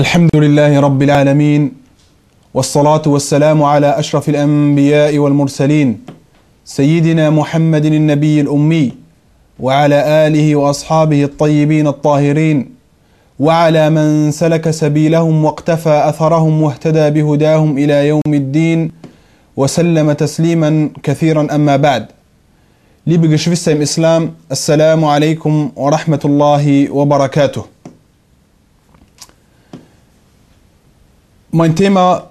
الحمد لله رب العالمين والصلاة والسلام على أشرف الأنبياء والمرسلين سيدنا محمد النبي الأمي وعلى آله وأصحابه الطيبين الطاهرين وعلى من سلك سبيلهم واقتفى أثرهم واهتدى بهداهم إلى يوم الدين وسلم تسليما كثيرا أما بعد Liebe Geschwister im alaikum wa rahmatullahi wa barakatuh. Mein Thema,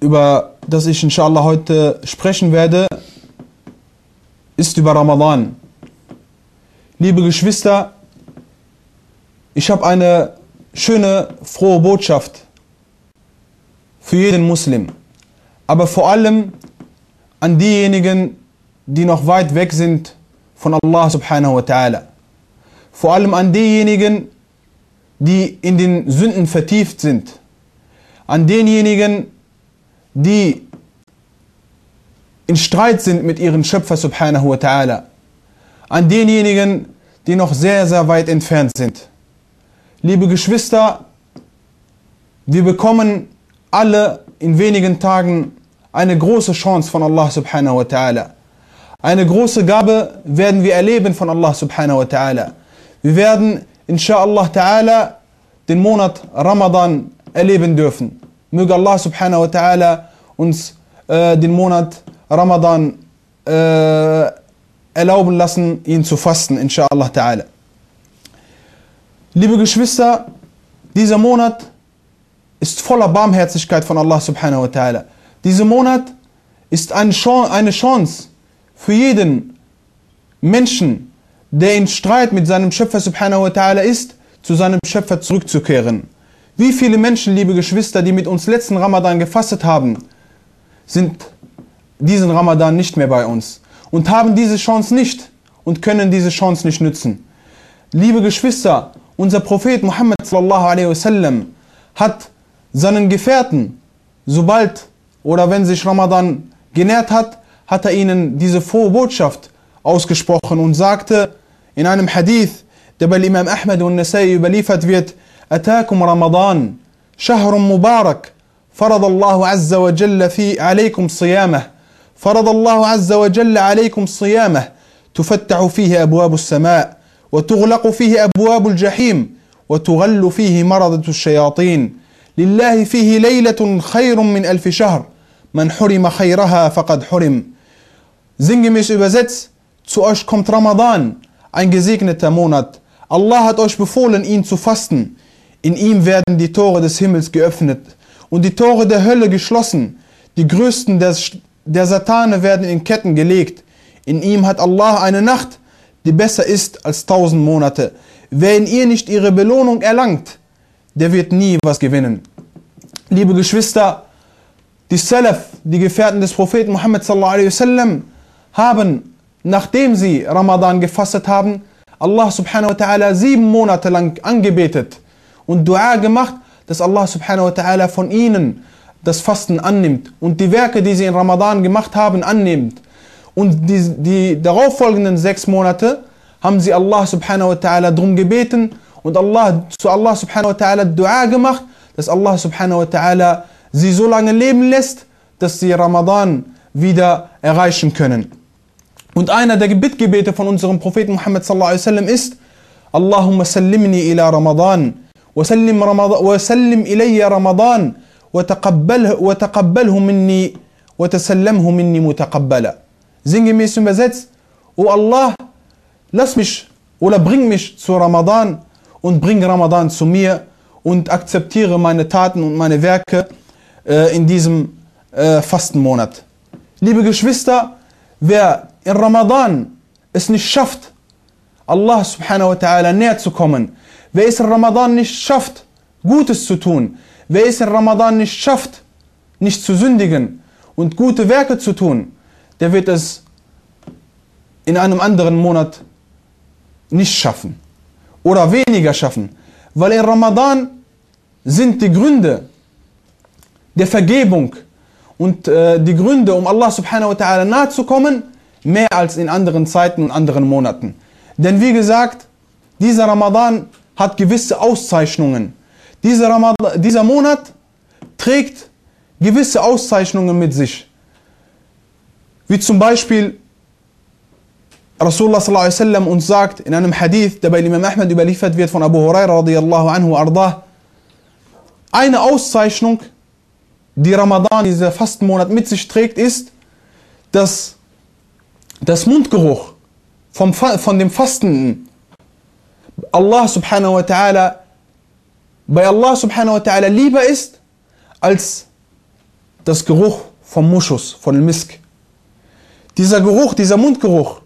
über das ich inshallah heute sprechen werde, ist über Ramadan. Liebe Geschwister, ich habe eine schöne, frohe Botschaft für jeden Muslim, aber vor allem an diejenigen, die noch weit weg sind von Allah subhanahu wa ta'ala. Vor allem an diejenigen, die in den Sünden vertieft sind. An denjenigen, die in Streit sind mit ihrem Schöpfer subhanahu wa ta'ala. An denjenigen, die noch sehr, sehr weit entfernt sind. Liebe Geschwister, wir bekommen alle in wenigen Tagen eine große Chance von Allah subhanahu wa ta'ala. Eine große Gabe werden wir erleben von Allah subhanahu wa ta'ala. Wir werden inshallah ta'ala den Monat Ramadan erleben dürfen. Möge Allah subhanahu wa ta'ala uns äh, den Monat Ramadan äh, erlauben lassen, ihn zu fasten, inshallah ta'ala. Liebe Geschwister, dieser Monat ist voller Barmherzigkeit von Allah subhanahu wa ta'ala. Dieser Monat ist eine Chance für jeden Menschen, der in Streit mit seinem Schöpfer subhanahu wa ta'ala ist, zu seinem Schöpfer zurückzukehren. Wie viele Menschen, liebe Geschwister, die mit uns letzten Ramadan gefastet haben, sind diesen Ramadan nicht mehr bei uns und haben diese Chance nicht und können diese Chance nicht nützen. Liebe Geschwister, unser Prophet Muhammad wasallam hat seinen Gefährten, sobald oder wenn sich Ramadan genährt hat, hat er ihnen diese frohe Botschaft ausgesprochen und sagte in einem Hadith, der bei Imam Ahmad und Nasai überliefert wird, أتاكم رمضان شهر مبارك فرض الله عز وجل في عليكم صيامه فرض الله عز وجل عليكم صيامه تفتح فيه أبواب السماء وتغلق فيه أبواب الجحيم وتغل فيه مرضة الشياطين لله فيه ليلة خير من ألف شهر من حرم خيرها فقد حرم Sinngemäß übersetzt, zu euch kommt Ramadan, ein gesegneter Monat. Allah hat euch befohlen, ihn zu fasten. In ihm werden die Tore des Himmels geöffnet und die Tore der Hölle geschlossen. Die größten der, der Satane werden in Ketten gelegt. In ihm hat Allah eine Nacht, die besser ist als tausend Monate. Wer in ihr nicht ihre Belohnung erlangt, der wird nie was gewinnen. Liebe Geschwister, die Salaf, die Gefährten des Propheten Muhammad sallallahu wasallam, haben, nachdem sie Ramadan gefastet haben, Allah subhanahu wa ta'ala sieben Monate lang angebetet und Dua gemacht, dass Allah subhanahu wa ta'ala von ihnen das Fasten annimmt und die Werke, die sie in Ramadan gemacht haben, annimmt. Und die, die darauffolgenden sechs Monate haben sie Allah subhanahu wa ta'ala drum gebeten und Allah, zu Allah subhanahu wa ta'ala Dua gemacht, dass Allah subhanahu wa ta'ala sie so lange leben lässt, dass sie Ramadan wieder erreichen können. Und einer der Bittgebete von unserem Propheten Muhammad sallallahu alaihi wasallam ist Allahumma sallimni ila Ramadan وسلم رمضان وسلم إلي رمضان وتقبله وتقبله مني وتسلمه مني متقبلا sinngemäß übersetzt O Allah lass mich oder bring mich zu Ramadan und bring Ramadan zu mir und akzeptiere meine Taten und meine Werke äh, in diesem äh, Fastenmonat liebe Geschwister wer in Ramadan es nicht schafft, Allah subhanahu wa ta'ala näher zu kommen, wer es in Ramadan nicht schafft, Gutes zu tun, wer es in Ramadan nicht schafft, nicht zu sündigen und gute Werke zu tun, der wird es in einem anderen Monat nicht schaffen oder weniger schaffen, weil in Ramadan sind die Gründe der Vergebung und äh, die Gründe, um Allah subhanahu wa ta'ala nahe zu kommen, mehr als in anderen Zeiten und anderen Monaten. Denn wie gesagt, dieser Ramadan hat gewisse Auszeichnungen. dieser, Ramadan, dieser Monat trägt gewisse Auszeichnungen mit sich. Wie zum Beispiel Rasulullah sallallahu alaihi wasallam uns sagt in einem Hadith, der bei Imam Ahmed überliefert wird von Abu Huraira radiyallahu anhu ardah, eine Auszeichnung, die Ramadan, dieser Fastenmonat mit sich trägt, ist, dass das Mundgeruch vom, von dem Fastenden Allah subhanahu wa ta'ala bei Allah subhanahu wa ta'ala lieber ist als das Geruch vom Muschus, von Misk. Dieser Geruch, dieser Mundgeruch,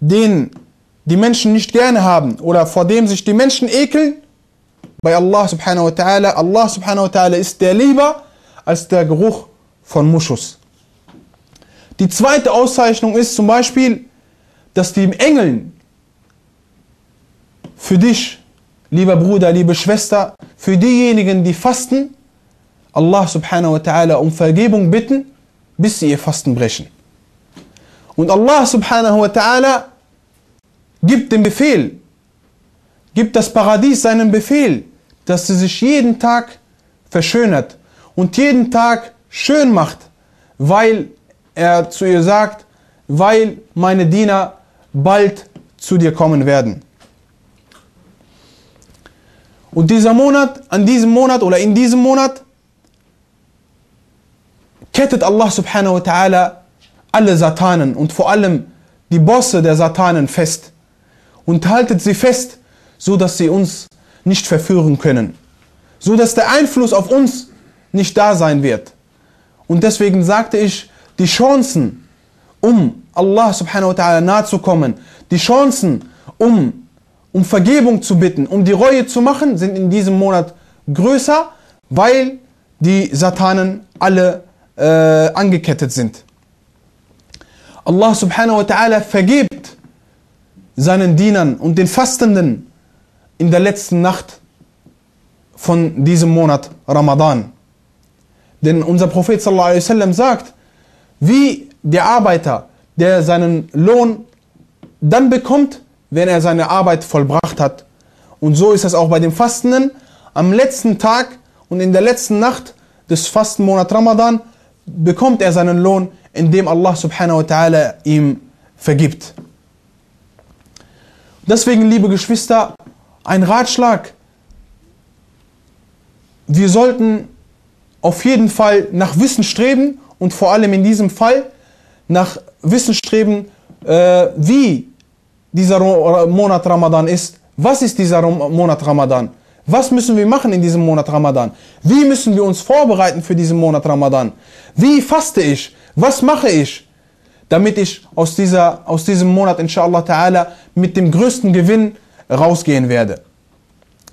den die Menschen nicht gerne haben oder vor dem sich die Menschen ekeln, bei Allah subhanahu wa ta'ala, Allah subhanahu wa ta'ala ist der lieber als der Geruch von Muschus. Die zweite Auszeichnung ist zum Beispiel, dass die Engeln für dich, lieber Bruder, liebe Schwester, für diejenigen, die fasten, Allah subhanahu wa ta'ala um Vergebung bitten, bis sie ihr Fasten brechen. Und Allah subhanahu wa ta'ala gibt den Befehl, gibt das Paradies seinen Befehl, dass sie sich jeden Tag verschönert und jeden Tag schön macht, weil er zu ihr sagt, weil meine Diener bald zu dir kommen werden. Und dieser Monat, an diesem Monat oder in diesem Monat kettet Allah subhanahu wa ta'ala alle Satanen und vor allem die Bosse der Satanen fest und haltet sie fest, so dass sie uns nicht verführen können, so dass der Einfluss auf uns nicht da sein wird. Und deswegen sagte ich, die Chancen, um Allah subhanahu wa ta'ala nahe zu kommen, die Chancen, um, um Vergebung zu bitten, um die Reue zu machen, sind in diesem Monat größer, weil die Satanen alle äh, angekettet sind. Allah subhanahu wa ta'ala vergibt seinen Dienern und den Fastenden in der letzten Nacht von diesem Monat Ramadan. Denn unser Prophet sallallahu alaihi wasallam sagt, wie der Arbeiter, der seinen Lohn dann bekommt, wenn er seine Arbeit vollbracht hat. Und so ist es auch bei den Fastenden. Am letzten Tag und in der letzten Nacht des Fastenmonats Ramadan bekommt er seinen Lohn, indem Allah subhanahu wa ta'ala ihm vergibt. Deswegen, liebe Geschwister, ein Ratschlag. Wir sollten auf jeden Fall nach Wissen streben und vor allem in diesem Fall nach Wissen streben, äh, wie dieser Monat Ramadan ist. Was ist dieser Monat Ramadan? Was müssen wir machen in diesem Monat Ramadan? Wie müssen wir uns vorbereiten für diesen Monat Ramadan? Wie faste ich? Was mache ich? Damit ich aus, dieser, aus diesem Monat, inshallah ta'ala, mit dem größten Gewinn rausgehen werde.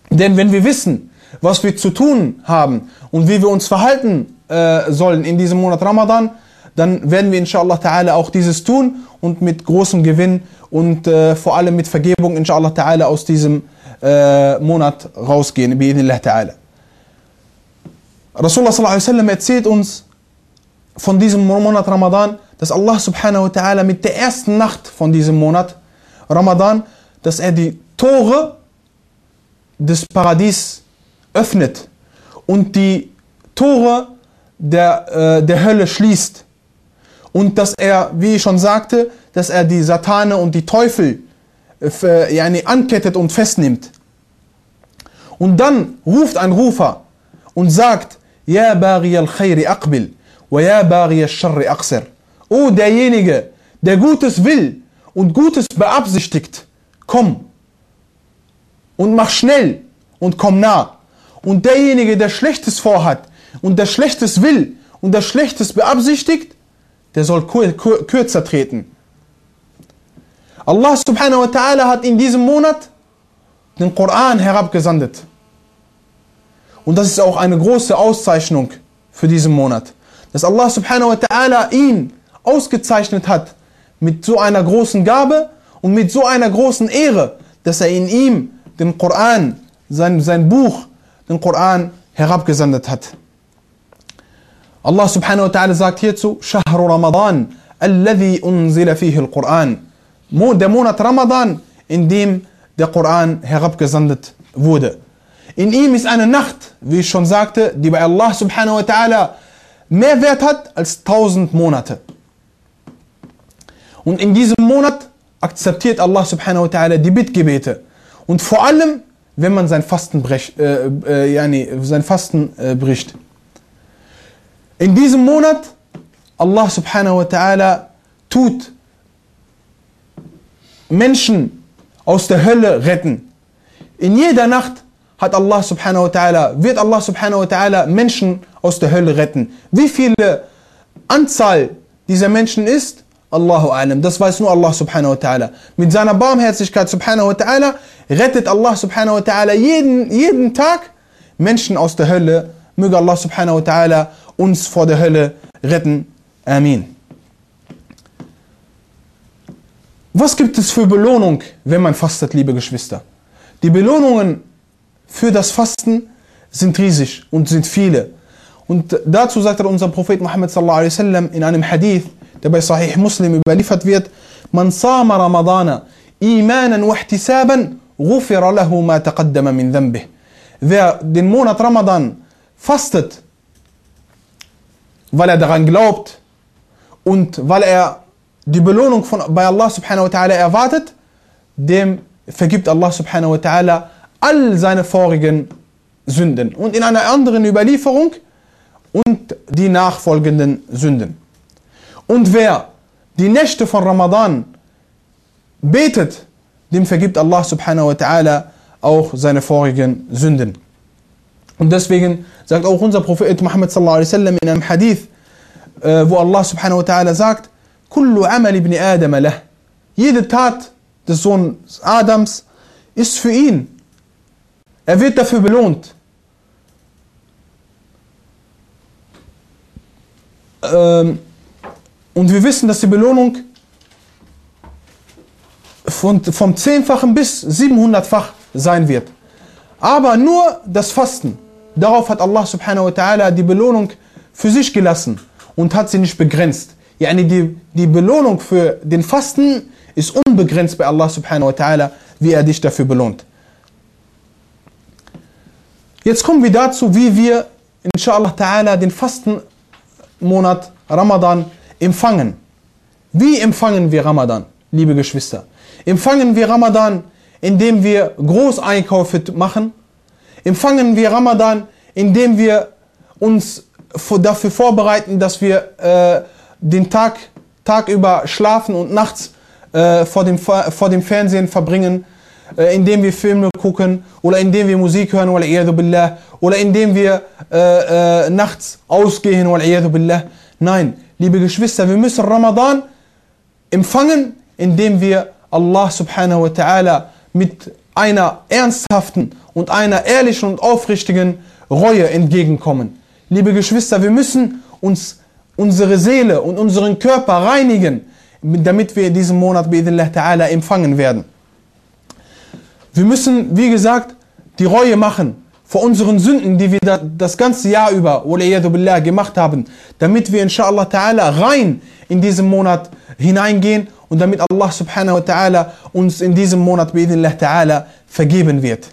Denn wenn wir wissen, was wir zu tun haben und wie wir uns verhalten äh, sollen in diesem Monat Ramadan, dann werden wir inshallah ta'ala auch dieses tun und mit großem Gewinn und äh, vor allem mit Vergebung inshallah ta'ala aus diesem äh, Monat rausgehen. Rasulullah sallallahu alaihi wasallam erzählt uns von diesem Monat Ramadan, dass Allah subhanahu wa ta'ala mit der ersten Nacht von diesem Monat Ramadan, dass er die Tore des Paradies öffnet und die Tore der, äh, der Hölle schließt. Und dass er, wie ich schon sagte, dass er die Satane und die Teufel äh, yani ankettet und festnimmt. Und dann ruft ein Rufer und sagt, Ja Bari al-Khayri aqbil, wa ya Bari al-Sharri aqsir. Oh, derjenige, der Gutes will und Gutes beabsichtigt, komm und mach schnell und komm nah. Und derjenige, der Schlechtes vorhat und der Schlechtes will und der Schlechtes beabsichtigt, der soll kürzer treten. Allah subhanahu wa ta'ala hat in diesem Monat den Koran herabgesandet. Und das ist auch eine große Auszeichnung für diesen Monat. Dass Allah subhanahu wa ta'ala ihn ausgezeichnet hat mit so einer großen Gabe und mit so einer großen Ehre, dass er in ihm den Koran, sein, sein Buch, den Koran herabgesandet hat. Allah subhanahu wa ta'ala sagt hierzu, Shahru Ramadan, alladhi unzila fihi al-Quran. Der Monat Ramadan, in dem der Koran herabgesandet wurde. In ihm ist eine Nacht, wie ich schon sagte, die bei Allah subhanahu wa ta'ala mehr Wert hat als tausend Monate. Und in diesem Monat akzeptiert Allah subhanahu wa ta'ala die Bittgebete. Und vor allem, wenn man sein Fasten, brech, äh, äh, yani, sein Fasten äh, bricht. In diesem Monat, Allah subhanahu wa ta'ala tut Menschen aus der Hölle retten. In jeder Nacht hat Allah subhanahu wa ta'ala, wird Allah subhanahu wa ta'ala Menschen aus der Hölle retten. Wie viele Anzahl dieser Menschen ist, Allahu alam. Das weiß nur Allah subhanahu wa ta'ala. Mit seiner Barmherzigkeit subhanahu wa ta'ala rettet Allah subhanahu wa ta'ala jeden, jeden Tag Menschen aus der Hölle. Möge Allah subhanahu wa ta'ala uns vor der Hölle retten. Amin. Was gibt es für Belohnung, wenn man fastet, liebe Geschwister? Die Belohnungen für das Fasten sind riesig und sind viele. Und dazu sagt unser Prophet Muhammad sallallahu alaihi wasallam in einem Hadith, der bei Sahih Muslim überliefert wird, Man sama Ramadana imanan wa ihtisaban ghufira lahu ma taqaddama min dhanbih. Wer den Monat Ramadan fastet, weil er daran glaubt und weil er die Belohnung von, bei Allah subhanahu wa ta'ala erwartet, dem vergibt Allah subhanahu wa ta'ala all seine vorigen Sünden. Und in einer anderen Überlieferung und die nachfolgenden Sünden. Und wer die Nächte von Ramadan betet, dem vergibt Allah subhanahu wa ta'ala auch seine vorigen Sünden. Und deswegen sagt auch unser Prophet Muhammad sallallahu alaihi wasallam in einem Hadith, äh, wo Allah subhanahu wa ta'ala sagt, Kullu amal ibn Adam lah. Jede Tat des Sohns Adams ist für ihn. Er wird dafür belohnt. Ähm, und wir wissen, dass die Belohnung von, vom Zehnfachen bis 700-fach sein wird. Aber nur das Fasten. Darauf hat Allah subhanahu wa ta'ala die Belohnung für sich gelassen und hat sie nicht begrenzt. Yani die, die Belohnung für den Fasten ist unbegrenzt bei Allah subhanahu wa ta'ala, wie er dich dafür belohnt. Jetzt kommen wir dazu, wie wir inshallah ta'ala den Fastenmonat Ramadan empfangen. Wie empfangen wir Ramadan, liebe Geschwister? Empfangen wir Ramadan, indem wir Großeinkäufe machen? Empfangen wir Ramadan, indem wir uns dafür vorbereiten, dass wir äh, den Tag, Tag über schlafen und nachts äh, vor, dem, vor dem Fernsehen verbringen, äh, indem wir Filme gucken oder indem wir Musik hören, billah, oder indem wir äh, äh, nachts ausgehen, billah. Nein, liebe Geschwister, wir müssen Ramadan empfangen, indem wir Allah subhanahu wa ta'ala mit einer ernsthaften und einer ehrlichen und aufrichtigen Reue entgegenkommen. Liebe Geschwister, wir müssen uns unsere Seele und unseren Körper reinigen, damit wir in diesem Monat ta'ala empfangen werden. Wir müssen, wie gesagt, die Reue machen vor unseren Sünden, die wir das ganze Jahr über billah, gemacht haben, damit wir inshallah ta'ala rein in diesem Monat hineingehen und damit Allah subhanahu wa ta'ala uns in diesem Monat ta'ala vergeben wird.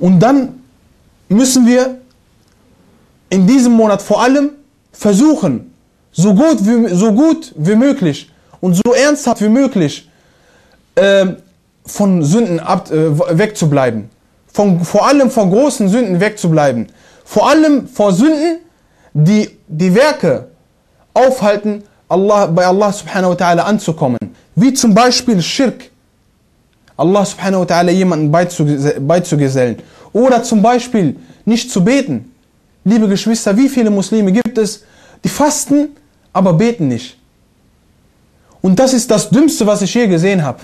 Und dann müssen wir in diesem Monat vor allem versuchen, so gut wie, so gut wie möglich und so ernsthaft wie möglich äh, von Sünden ab, äh, wegzubleiben. Von, vor allem von großen Sünden wegzubleiben. Vor allem vor Sünden, die die Werke aufhalten, Allah, bei Allah subhanahu wa ta'ala anzukommen. Wie zum Beispiel Schirk. Allah subhanahu wa ta'ala jemanden beizugesellen. Oder zum Beispiel nicht zu beten. Liebe Geschwister, wie viele Muslime gibt es, die fasten, aber beten nicht? Und das ist das Dümmste, was ich je gesehen habe.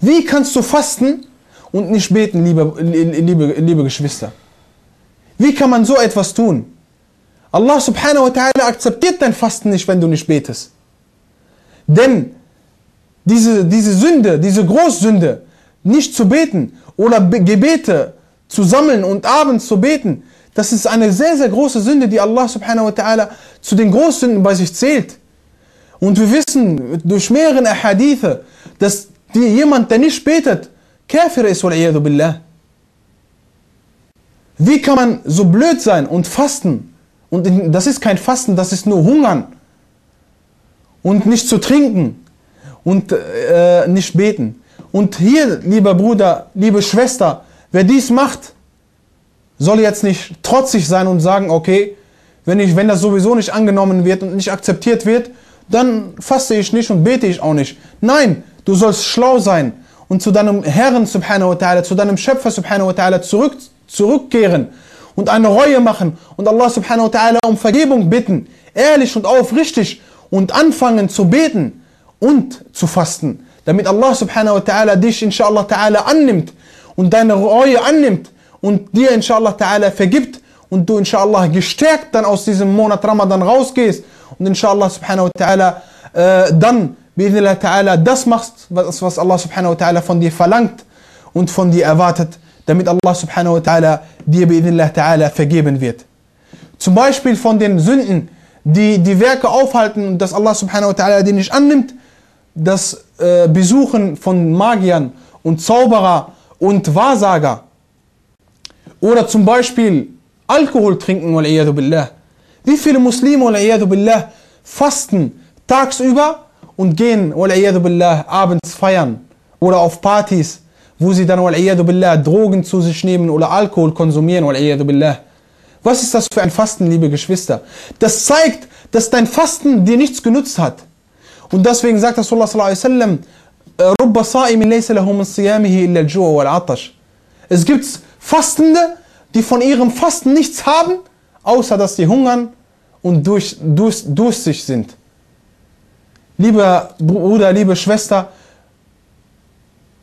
Wie kannst du fasten und nicht beten, liebe, liebe, liebe Geschwister? Wie kann man so etwas tun? Allah subhanahu wa ta'ala akzeptiert dein Fasten nicht, wenn du nicht betest. Denn diese, diese Sünde, diese Großsünde, nicht zu beten oder Gebete zu sammeln und abends zu beten, das ist eine sehr, sehr große Sünde, die Allah subhanahu wa ta'ala zu den Großsünden bei sich zählt. Und wir wissen durch mehrere Hadithe, dass die, jemand, der nicht betet, Kafir ist, billah. Wie kann man so blöd sein und fasten? Und das ist kein Fasten, das ist nur Hungern. Und nicht zu trinken und äh, nicht beten. Und hier, lieber Bruder, liebe Schwester, wer dies macht, soll jetzt nicht trotzig sein und sagen, okay, wenn, ich, wenn das sowieso nicht angenommen wird und nicht akzeptiert wird, dann faste ich nicht und bete ich auch nicht. Nein, du sollst schlau sein und zu deinem Herrn subhanahu wa ta'ala, zu deinem Schöpfer subhanahu wa ta'ala zurück, zurückkehren und eine Reue machen und Allah subhanahu wa ta'ala um Vergebung bitten, ehrlich und aufrichtig und anfangen zu beten und zu fasten, damit Allah subhanahu wa ta'ala dich inshallah ta'ala annimmt und deine Reue annimmt und dir inshallah ta'ala vergibt und du inshallah gestärkt dann aus diesem Monat Ramadan rausgehst und inshallah subhanahu wa ta'ala äh, dann bi'idhnillah ta'ala das machst, was, was Allah subhanahu wa ta'ala von dir verlangt und von dir erwartet, damit Allah subhanahu wa ta'ala dir bi'idhnillah ta'ala vergeben wird. Zum Beispiel von den Sünden, die die Werke aufhalten und dass Allah subhanahu wa ta'ala die nicht annimmt, das äh, Besuchen von Magiern und Zauberer und Wahrsager oder zum Beispiel Alkohol trinken, billah. Wie viele Muslime, billah, fasten tagsüber und gehen, billah, abends feiern oder auf Partys, wo sie dann, billah, Drogen zu sich nehmen oder Alkohol konsumieren, billah. Was ist das für ein Fasten, liebe Geschwister? Das zeigt, dass dein Fasten dir nichts genutzt hat. Und deswegen sagt Rasulullah sallallahu alaihi wasallam, رب صائم ليس له من صيامه إلا الجوع والعطش. Es gibt Fastende, die von ihrem Fasten nichts haben, außer dass sie hungern und durch, durch, durstig sind. Lieber Bruder, liebe Schwester,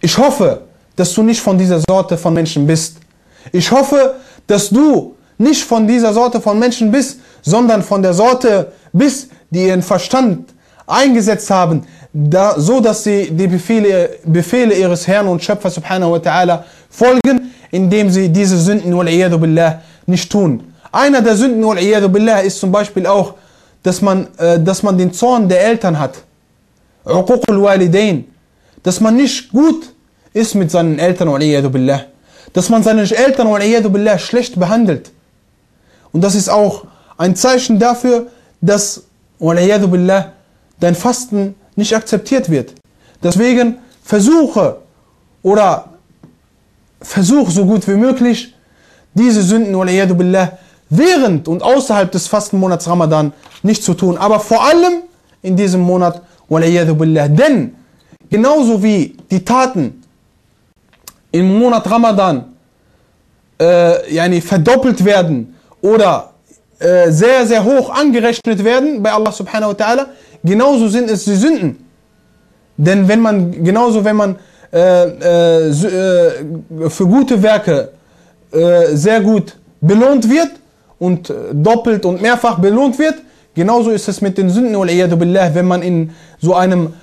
ich hoffe, dass du nicht von dieser Sorte von Menschen bist. Ich hoffe, dass du nicht von dieser Sorte von Menschen bist, sondern von der Sorte bist, die ihren Verstand eingesetzt haben, da, so dass sie die Befehle, Befehle ihres Herrn und Schöpfer subhanahu wa ta'ala folgen, indem sie diese Sünden billah, nicht tun. Einer der Sünden billah, ist zum Beispiel auch, dass man, äh, dass man den Zorn der Eltern hat. walidain. Dass man nicht gut ist mit seinen Eltern. Dass man seine Eltern schlecht behandelt. Und das ist auch ein Zeichen dafür, dass dein Fasten nicht akzeptiert wird. Deswegen versuche oder versuch so gut wie möglich, diese Sünden während und außerhalb des Fastenmonats Ramadan nicht zu tun. Aber vor allem in diesem Monat billah. Denn genauso wie die Taten im Monat Ramadan äh, yani verdoppelt werden oder äh, sehr, sehr hoch angerechnet werden bei Allah subhanahu wa ta'ala, genauso sind es die Sünden. Denn wenn man, genauso wenn man äh, äh, äh, für gute Werke äh, sehr gut belohnt wird und doppelt und mehrfach belohnt wird, genauso ist es mit den Sünden, wenn man in so einem,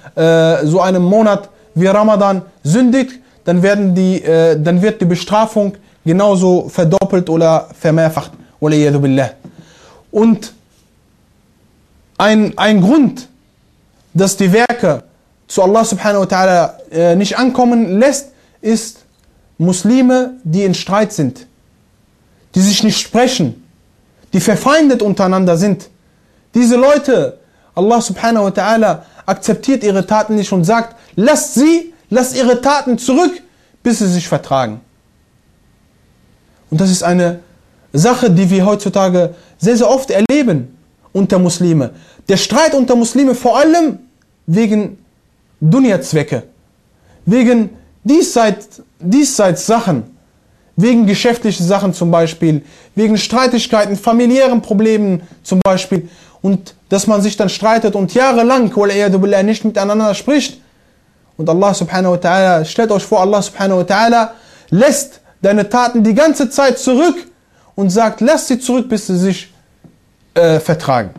so einem Monat wie Ramadan sündigt, dann, werden die, äh, dann wird die Bestrafung genauso verdoppelt oder vermehrfacht. Und ein, ein Grund, dass die Werke zu Allah subhanahu wa ta'ala äh, nicht ankommen lässt, ist Muslime, die in Streit sind, die sich nicht sprechen, die verfeindet untereinander sind. Diese Leute, Allah subhanahu wa ta'ala akzeptiert ihre Taten nicht und sagt, lasst sie, lasst ihre Taten zurück, bis sie sich vertragen. Und das ist eine Sache, die wir heutzutage sehr, sehr oft erleben unter Muslime. Der Streit unter Muslime vor allem wegen Dunya-Zwecke, wegen diesseits, diesseits Sachen, wegen geschäftlichen Sachen zum Beispiel, wegen Streitigkeiten, familiären Problemen zum Beispiel und dass man sich dann streitet und jahrelang nicht miteinander spricht. Und Allah subhanahu wa ta'ala, stellt euch vor, Allah subhanahu wa ta'ala lässt deine Taten die ganze Zeit zurück und sagt, lasst sie zurück, bis sie sich äh, vertragen.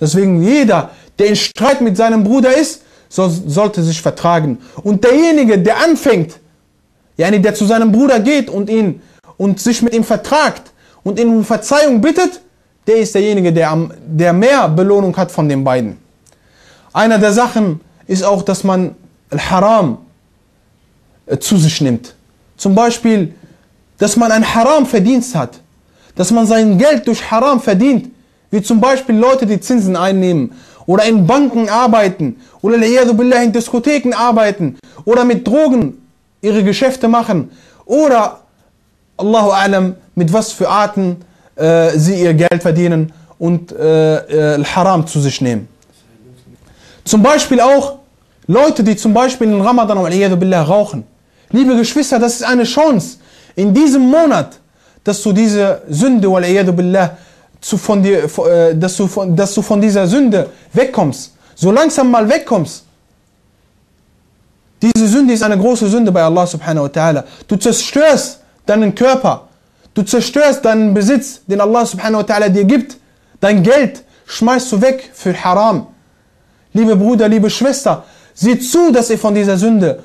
Deswegen jeder, der in Streit mit seinem Bruder ist, so, sollte sich vertragen. Und derjenige, der anfängt, yani der zu seinem Bruder geht und ihn und sich mit ihm vertragt und ihn um Verzeihung bittet, der ist derjenige, der, am, der mehr Belohnung hat von den beiden. Einer der Sachen ist auch, dass man Al-Haram, zu sich nimmt. Zum Beispiel, dass man ein Haram-Verdienst hat, dass man sein Geld durch Haram verdient, wie zum Beispiel Leute, die Zinsen einnehmen oder in Banken arbeiten oder in Diskotheken arbeiten oder mit Drogen ihre Geschäfte machen oder Allahu Alam mit was für Arten äh, sie ihr Geld verdienen und äh, äh, Haram zu sich nehmen. Zum Beispiel auch Leute, die zum Beispiel in Ramadan rauchen. Liebe Geschwister, das ist eine Chance in diesem Monat, dass du diese Sünde von dir, äh, dass, du von, dass du von dieser Sünde wegkommst. So langsam mal wegkommst. Diese Sünde ist eine große Sünde bei Allah subhanahu wa ta'ala. Du zerstörst deinen Körper. Du zerstörst deinen Besitz, den Allah subhanahu wa ta'ala dir gibt. Dein Geld schmeißt du weg für Haram. Liebe Bruder, liebe Schwester, sieh zu, dass ihr von dieser Sünde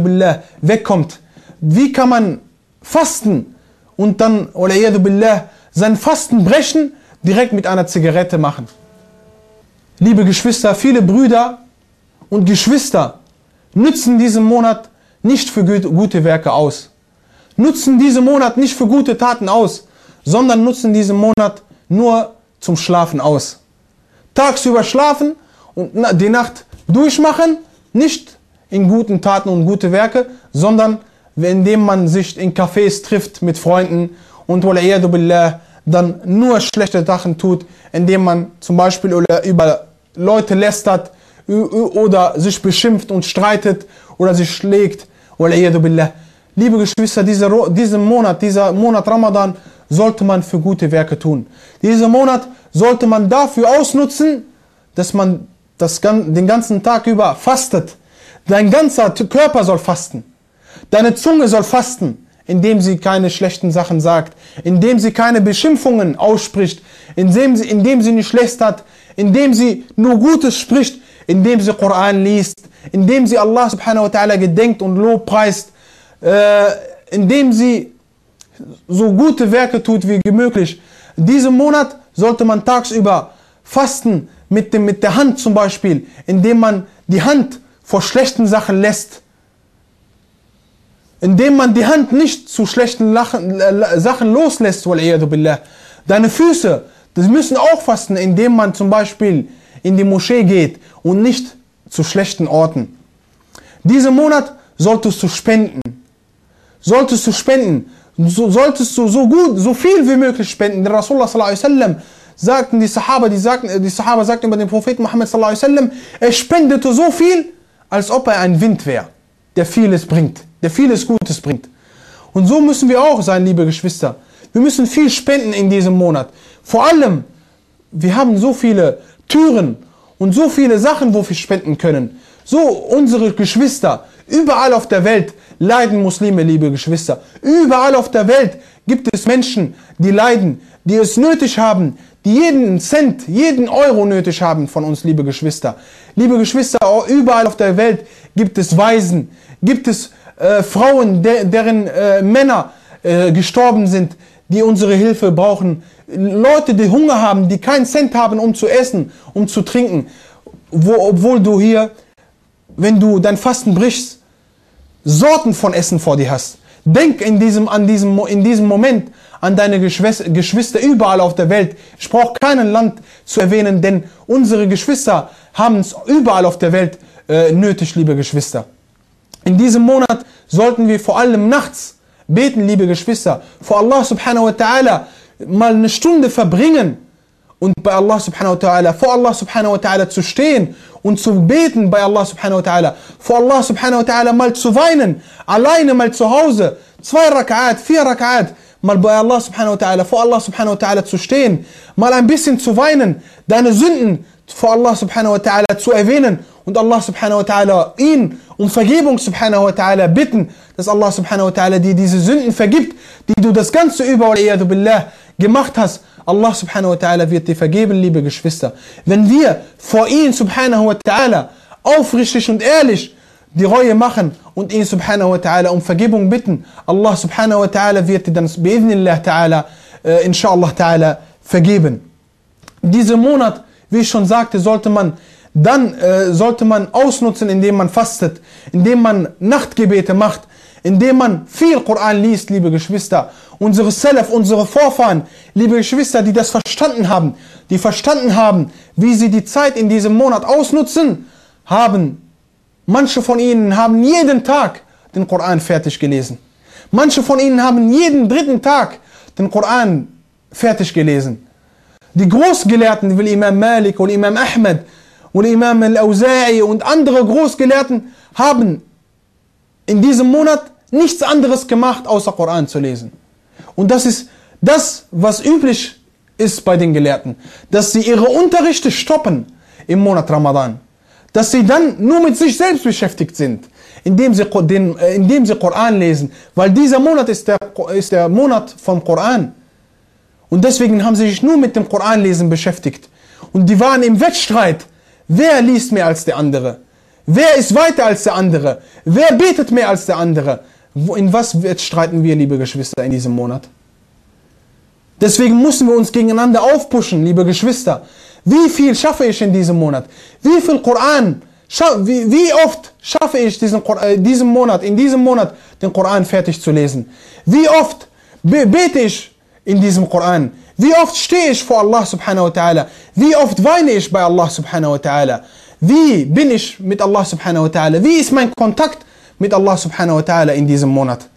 billah, wegkommt. Wie kann man fasten und dann billah, sein Fasten brechen, direkt mit einer Zigarette machen? Liebe Geschwister, viele Brüder und Geschwister nützen diesen Monat nicht für gute Werke aus. Nutzen diesen Monat nicht für gute Taten aus, sondern nutzen diesen Monat nur zum Schlafen aus. Tagsüber schlafen und die Nacht durchmachen, nicht in guten Taten und gute Werke, sondern indem man sich in Cafés trifft mit Freunden und billah, dann nur schlechte Sachen tut, indem man zum Beispiel über Leute lästert oder sich beschimpft und streitet oder sich schlägt. billah. Liebe Geschwister, dieser, diesen Monat, dieser Monat Ramadan sollte man für gute Werke tun. Diesen Monat sollte man dafür ausnutzen, dass man das, den ganzen Tag über fastet. Dein ganzer Körper soll fasten. Deine Zunge soll fasten, indem sie keine schlechten Sachen sagt, indem sie keine Beschimpfungen ausspricht, indem sie, indem sie nicht lästert, indem sie nur Gutes spricht, indem sie Koran liest, indem sie Allah subhanahu wa ta'ala gedenkt und Lob preist, äh, indem sie so gute Werke tut wie möglich. Diesen Monat sollte man tagsüber fasten mit, dem, mit der Hand zum Beispiel, indem man die Hand vor schlechten Sachen lässt. Indem man die Hand nicht zu schlechten Lachen, äh, Sachen loslässt, billah. Deine Füße, das müssen auch fasten, indem man zum Beispiel in die Moschee geht und nicht zu schlechten Orten. Diesen Monat solltest du spenden. Solltest du spenden. So, solltest du so gut, so viel wie möglich spenden. Der Rasulullah sallallahu alaihi wasallam sagten die Sahaba, die sagten, die Sahaba sagten über den Propheten Muhammad sallallahu alaihi wasallam, er spendete so viel, als ob er ein Wind wäre, der vieles bringt, der vieles Gutes bringt. Und so müssen wir auch sein, liebe Geschwister. Wir müssen viel spenden in diesem Monat. Vor allem, wir haben so viele Türen und so viele Sachen, wo wir spenden können. So unsere Geschwister, überall auf der Welt leiden Muslime, liebe Geschwister. Überall auf der Welt gibt es Menschen, die leiden, die es nötig haben, die jeden Cent, jeden Euro nötig haben von uns, liebe Geschwister. Liebe Geschwister, überall auf der Welt gibt es Waisen, gibt es äh, Frauen, de deren äh, Männer äh, gestorben sind, die unsere Hilfe brauchen. Leute, die Hunger haben, die keinen Cent haben, um zu essen, um zu trinken. Wo, obwohl du hier, wenn du dein Fasten brichst, Sorten von Essen vor dir hast. Denk in diesem, an diesem, in diesem Moment an deine Geschwister überall auf der Welt. Ich brauche kein Land zu erwähnen, denn unsere Geschwister haben es überall auf der Welt äh, nötig, liebe Geschwister. In diesem Monat sollten wir vor allem nachts beten, liebe Geschwister, vor Allah subhanahu wa ta'ala mal eine Stunde verbringen und bei Allah subhanahu wa ta'ala, vor Allah subhanahu wa ta'ala zu stehen und zu beten bei Allah subhanahu wa ta'ala, vor Allah subhanahu wa ta'ala mal zu weinen, alleine mal zu Hause, zwei Rak'at, vier Rak'at, mal bei Allah subhanahu wa ta'ala, vor Allah subhanahu wa ta'ala zu stehen, mal ein bisschen zu weinen, deine Sünden vor Allah subhanahu wa ta'ala zu erwähnen und Allah subhanahu wa ta'ala ihn um Vergebung subhanahu wa ta'ala bitten, dass Allah subhanahu wa ta'ala dir diese Sünden vergibt, die du das ganze über billah gemacht hast. Allah subhanahu wa ta'ala wird dir vergeben, liebe Geschwister. Wenn wir vor ihm subhanahu wa ta'ala aufrichtig und ehrlich die Reue machen und ihn subhanahu wa ta'ala um Vergebung bitten, Allah subhanahu wa ta'ala wird dir dann bi'idhnillah ta'ala, äh, inshallah ta'ala vergeben. Diesen Monat, wie ich schon sagte, sollte man dann äh, sollte man ausnutzen, indem man fastet, indem man Nachtgebete macht, indem man viel Koran liest, liebe Geschwister. Unsere Salaf, unsere Vorfahren, liebe Geschwister, die das verstanden haben, die verstanden haben, wie sie die Zeit in diesem Monat ausnutzen, haben, manche von ihnen haben jeden Tag den Koran fertig gelesen. Manche von ihnen haben jeden dritten Tag den Koran fertig gelesen. Die Großgelehrten, wie Imam Malik und Imam Ahmed und Imam Al-Awza'i und andere Großgelehrten haben in diesem Monat nichts anderes gemacht, außer Koran zu lesen. Und das ist das, was üblich ist bei den Gelehrten, dass sie ihre Unterrichte stoppen im Monat Ramadan, dass sie dann nur mit sich selbst beschäftigt sind, indem sie, den, äh, indem sie Koran lesen, weil dieser Monat ist der, ist der Monat vom Koran. Und deswegen haben sie sich nur mit dem Koranlesen beschäftigt. Und die waren im Wettstreit. Wer liest mehr als der andere? Wer ist weiter als der andere? Wer betet mehr als der andere? In was streiten wir, liebe Geschwister, in diesem Monat? Deswegen müssen wir uns gegeneinander aufpushen, liebe Geschwister. Wie viel schaffe ich in diesem Monat? Wie viel Koran? Wie, oft schaffe ich diesen, äh, diesen Monat, in diesem Monat den Koran fertig zu lesen? Wie oft bete ich in diesem Koran? Wie oft stehe ich vor Allah subhanahu wa ta'ala? Wie oft weine ich bei Allah subhanahu wa ta'ala? Wie bin ich mit Allah subhanahu wa ta'ala? Wie ist mein Kontakt mit Allah subhanahu wa ta'ala in diesem Monat?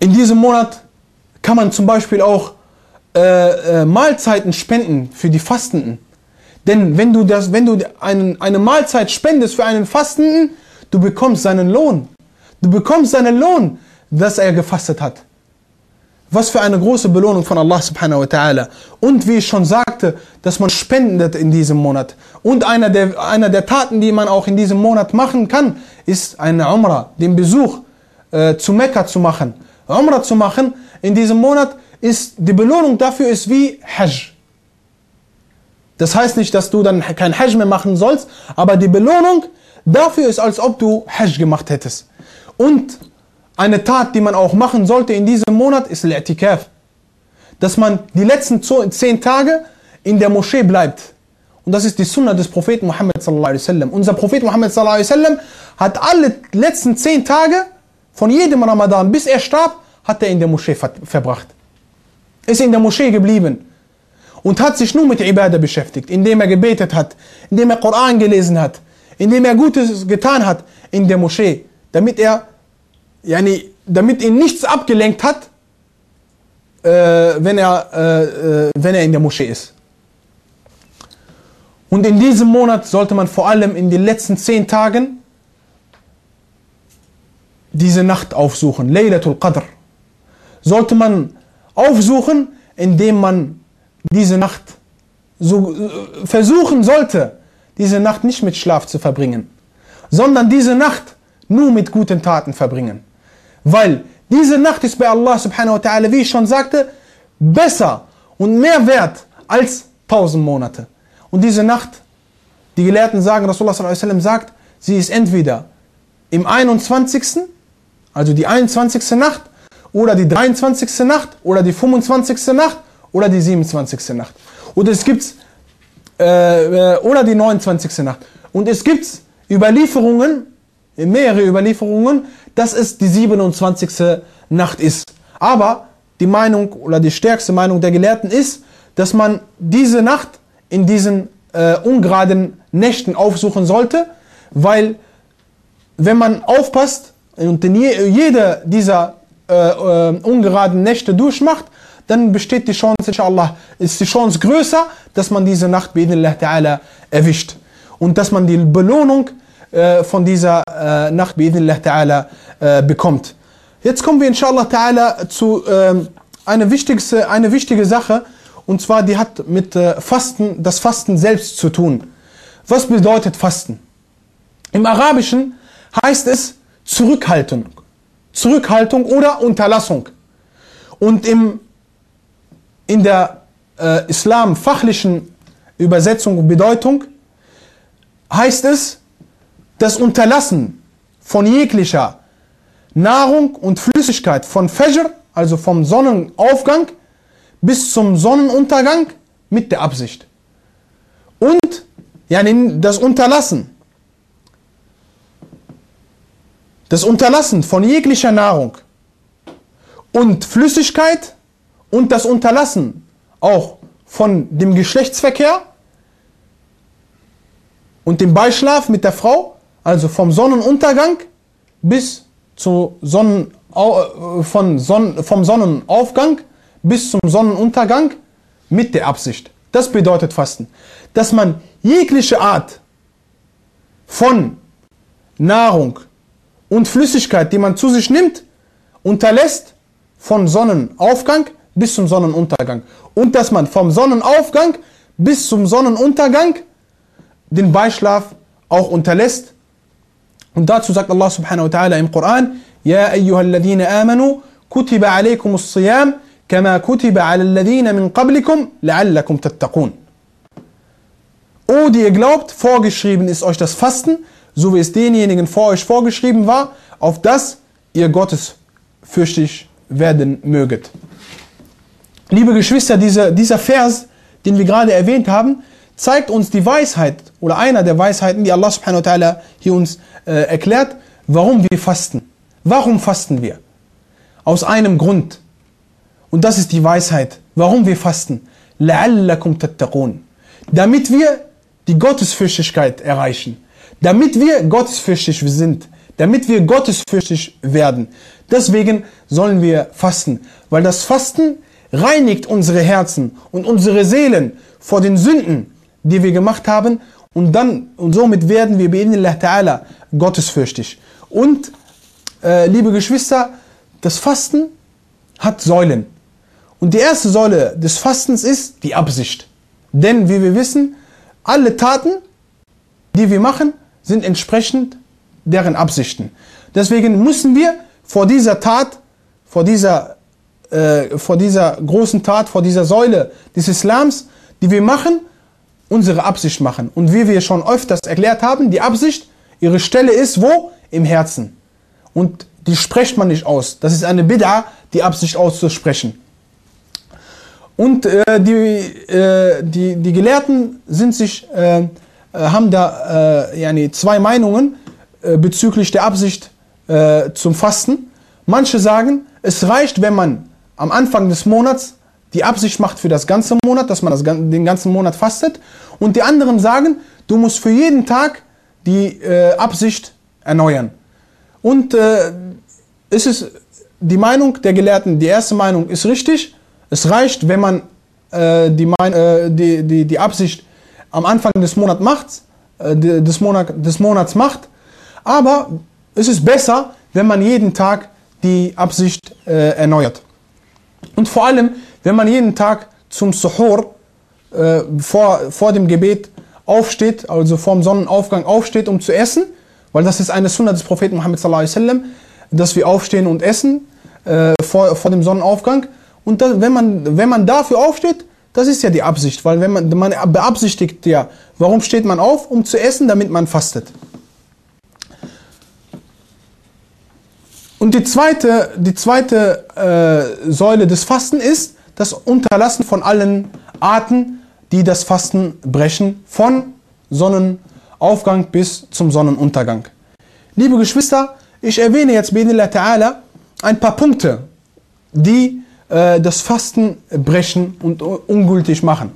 In diesem Monat kann man zum Beispiel auch äh, äh, Mahlzeiten spenden für die Fastenden. Denn wenn du, das, wenn du einen, eine Mahlzeit spendest für einen Fastenden, du bekommst seinen Lohn. Du bekommst seinen Lohn, dass er gefastet hat. Was für eine große Belohnung von Allah subhanahu wa ta'ala. Und wie ich schon sagte, dass man spendet in diesem Monat. Und einer der, einer der Taten, die man auch in diesem Monat machen kann, ist eine Umrah, den Besuch äh, zu Mekka zu machen. Umrah zu machen in diesem Monat ist, die Belohnung dafür ist wie Hajj. Das heißt nicht, dass du dann kein Hajj mehr machen sollst, aber die Belohnung dafür ist, als ob du Hajj gemacht hättest. Und eine Tat, die man auch machen sollte in diesem Monat, ist Al-I'tikaf. Dass man die letzten zehn Tage in der Moschee bleibt. Und das ist die Sunna des Propheten Muhammad sallallahu alaihi wasallam. Unser Prophet Muhammad sallallahu alaihi wasallam hat alle letzten zehn Tage von jedem Ramadan, bis er starb, hat er in der Moschee verbracht. Ist in der Moschee geblieben und hat sich nur mit Ibadah beschäftigt, indem er gebetet hat, indem er Koran gelesen hat, indem er Gutes getan hat in der Moschee, damit er yani, damit ihn nichts abgelenkt hat, äh, wenn, er, äh, äh, wenn er in der Moschee ist. Und in diesem Monat sollte man vor allem in den letzten zehn Tagen diese Nacht aufsuchen, Laylatul Qadr. Sollte man aufsuchen, indem man diese Nacht so äh, versuchen sollte, diese Nacht nicht mit Schlaf zu verbringen, sondern diese Nacht nur mit guten Taten verbringen. Weil diese Nacht ist bei Allah subhanahu wa ta'ala, wie ich schon sagte, besser und mehr wert als tausend Monate. Und diese Nacht, die Gelehrten sagen, Rasulullah sallallahu sagt, sie ist entweder im 21., also die 21. Nacht, oder die 23. Nacht, oder die 25. Nacht, oder die 27. Nacht. Oder es gibt, äh, äh, oder die 29. Nacht. Und es gibt Überlieferungen, mehrere Überlieferungen, dass es die 27. Nacht ist. Aber die Meinung oder die stärkste Meinung der Gelehrten ist, dass man diese Nacht in diesen äh, ungeraden Nächten aufsuchen sollte, weil wenn man aufpasst und jede dieser äh, äh, ungeraden Nächte durchmacht, dann besteht die Chance, inshallah, ist die Chance größer, dass man diese Nacht bei ta'ala erwischt. Und dass man die Belohnung äh, von dieser äh, Nacht bi'idhnillah ta'ala äh, bekommt. Jetzt kommen wir inshallah ta'ala zu ähm, eine, wichtigste, eine wichtige Sache und zwar die hat mit äh, Fasten, das Fasten selbst zu tun. Was bedeutet Fasten? Im Arabischen heißt es Zurückhaltung. Zurückhaltung oder Unterlassung. Und im, in der äh, islamfachlichen Übersetzung und Bedeutung heißt es das Unterlassen von jeglicher Nahrung und Flüssigkeit von Fajr, also vom Sonnenaufgang bis zum Sonnenuntergang mit der Absicht. Und das Unterlassen das Unterlassen von jeglicher Nahrung und Flüssigkeit und das Unterlassen auch von dem Geschlechtsverkehr und dem Beischlaf mit der Frau, also vom Sonnenuntergang bis zu Sonnen, von Sonnen, vom Sonnenaufgang bis zum Sonnenuntergang mit der Absicht. Das bedeutet Fasten, dass man jegliche Art von Nahrung und Flüssigkeit, die man zu sich nimmt, unterlässt von Sonnenaufgang bis zum Sonnenuntergang. Und dass man vom Sonnenaufgang bis zum Sonnenuntergang den Beischlaf auch unterlässt. Und dazu sagt Allah subhanahu wa ta'ala im Koran, Ja ayyuhalladhina amanu, kutiba alaykum as-siyam, kama kutiba ala alladhina min qablikum, la'allakum tattaqun. O, die ihr glaubt, vorgeschrieben ist euch das Fasten, so wie es denjenigen vor euch vorgeschrieben war, auf das ihr gottesfürchtig werden möget. Liebe Geschwister, dieser, dieser Vers, den wir gerade erwähnt haben, zeigt uns die Weisheit oder einer der Weisheiten, die Allah subhanahu wa ta'ala hier uns äh, erklärt, warum wir fasten. Warum fasten wir? Aus einem Grund. Und das ist die Weisheit, warum wir fasten. لَعَلَّكُمْ تَتَّقُونَ Damit wir die Gottesfürchtigkeit erreichen. Damit wir gottesfürchtig sind. Damit wir gottesfürchtig werden. Deswegen sollen wir fasten. Weil das Fasten reinigt unsere Herzen und unsere Seelen vor den Sünden, die wir gemacht haben. Und dann, und somit werden wir bi'idnillah ta'ala gottesfürchtig. Und, äh, liebe Geschwister, das Fasten hat Säulen. Und die erste Säule des Fastens ist die Absicht. Denn, wie wir wissen, alle Taten, die wir machen, sind entsprechend deren Absichten. Deswegen müssen wir vor dieser Tat, vor dieser, äh, vor dieser großen Tat, vor dieser Säule des Islams, die wir machen, unsere Absicht machen. Und wie wir schon öfters erklärt haben, die Absicht, ihre Stelle ist wo? Im Herzen. Und die spricht man nicht aus. Das ist eine Bid'a, die Absicht auszusprechen. Und äh, die, äh, die, die Gelehrten sind sich, äh, äh haben da äh, yani zwei Meinungen äh, bezüglich der Absicht äh, zum Fasten. Manche sagen, es reicht, wenn man am Anfang des Monats die Absicht macht für das ganze Monat, dass man das, den ganzen Monat fastet. Und die anderen sagen, du musst für jeden Tag die äh, Absicht erneuern. Und äh, es ist die Meinung der Gelehrten, die erste Meinung ist richtig. Es reicht, wenn man äh, die, äh, die, die, die Absicht am Anfang des Monats macht, äh, des, Monat, des Monats macht. Aber es ist besser, wenn man jeden Tag die Absicht äh, erneuert. Und vor allem, wenn man jeden Tag zum Suhur äh, vor, vor dem Gebet aufsteht, also vor dem Sonnenaufgang aufsteht, um zu essen, weil das ist eine Sunna des Propheten Muhammad sallallahu alaihi wasallam, dass wir aufstehen und essen äh, vor, vor dem Sonnenaufgang. Und das, wenn, man, wenn man dafür aufsteht, das ist ja die Absicht, weil wenn man, man beabsichtigt ja, warum steht man auf? Um zu essen, damit man fastet. Und die zweite, die zweite äh, Säule des Fasten ist das Unterlassen von allen Arten, die das Fasten brechen, von Sonnenaufgang bis zum Sonnenuntergang. Liebe Geschwister, ich erwähne jetzt Ta'ala ein paar Punkte, die äh, das Fasten brechen und ungültig machen.